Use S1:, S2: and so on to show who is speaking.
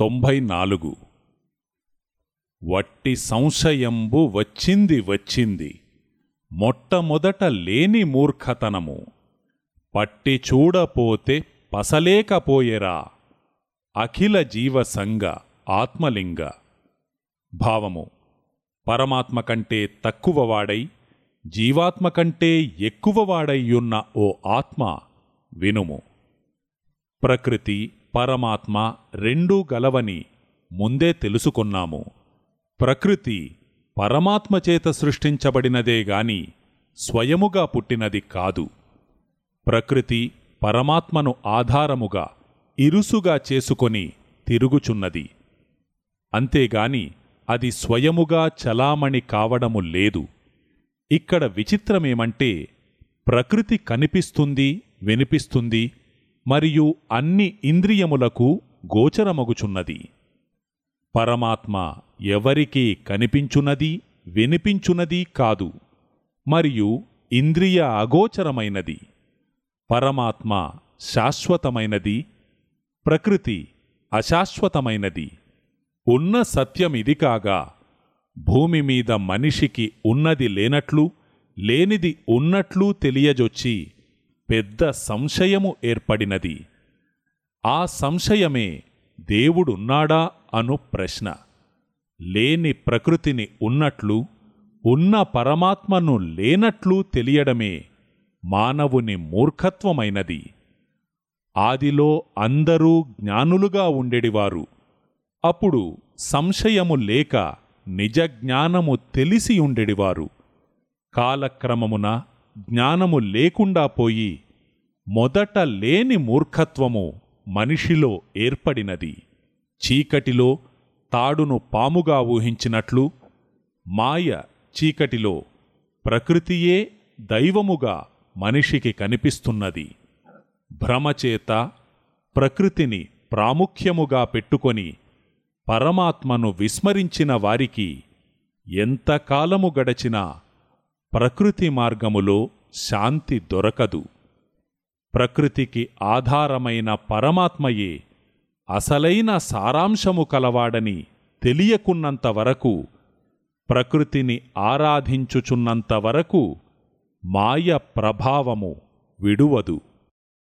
S1: తొంభై నాలుగు. వట్టి సంశయంబు వచ్చింది వచ్చింది. మొట్టమొదట లేని మూర్ఖతనము. పట్టి చూడపోతే పసలేకపోయేరా. అఖిల జీవసంగ ఆత్మలింగ. భావము పరమాత్మ కంటే తక్కువవాడై జీవాత్మ కంటే ఎక్కువవాడయ్యున్న ఓ ఆత్మ వినుము. ప్రకృతి పరమాత్మ రెండూ గలవని ముందే తెలుసుకున్నాము. ప్రకృతి పరమాత్మ చేత సృష్టించబడినదే స్వయముగా పుట్టినది కాదు. ప్రకృతి పరమాత్మను ఆధారముగా ఇరుసుగా చేసుకొని తిరుగుచున్నది. అంతేగాని అది స్వయముగా చలామణి కావడము లేదు. ఇక్కడ విచిత్రమేమంటే ప్రకృతి కనిపిస్తుంది వినిపిస్తుంది మరియు అన్ని ఇంద్రియములకు గోచరమగుచున్నది. పరమాత్మ ఎవరికీ కనిపించునది వినిపించునది కాదు మరియు ఇంద్రియ అగోచరమైనది. పరమాత్మ శాశ్వతమైనది ప్రకృతి అశాశ్వతమైనది. ఉన్న సత్యమిది కాగా భూమి మీద మనిషికి ఉన్నది లేనట్లు లేనిది ఉన్నట్లు తెలియజొచ్చి పెద్ద సంశయము ఏర్పడినది. ఆ సంశయమే దేవుడున్నాడా అను ప్రశ్న. లేని ప్రకృతిని ఉన్నట్లు ఉన్న పరమాత్మను లేనట్లు తెలియడమే మానవుని మూర్ఖత్వమైనది. ఆదిలో అందరూ జ్ఞానులుగా ఉండెడివారు. అప్పుడు సంశయము లేక నిజజ్ఞానము తెలిసి ఉండేడివారు. కాలక్రమమున జ్ఞానము లేకుండా పోయి మొదట లేని మూర్ఖత్వము మనిషిలో ఏర్పడినది. చీకటిలో తాడును పాముగా ఊహించినట్లు మాయ చీకటిలో ప్రకృతియే దైవముగా మనిషికి కనిపిస్తున్నది. భ్రమచేత ప్రకృతిని ప్రాముఖ్యముగా పెట్టుకొని పరమాత్మను విస్మరించిన వారికి ఎంతకాలము గడచినా ప్రకృతి మార్గములో శాంతి దొరకదు. ప్రకృతికి ఆధారమైన పరమాత్మయే అసలైన సారాంశము కలవాడని తెలియకున్నంతవరకు ప్రకృతిని ఆరాధించుచున్నంతవరకు మాయ ప్రభావము విడువదు.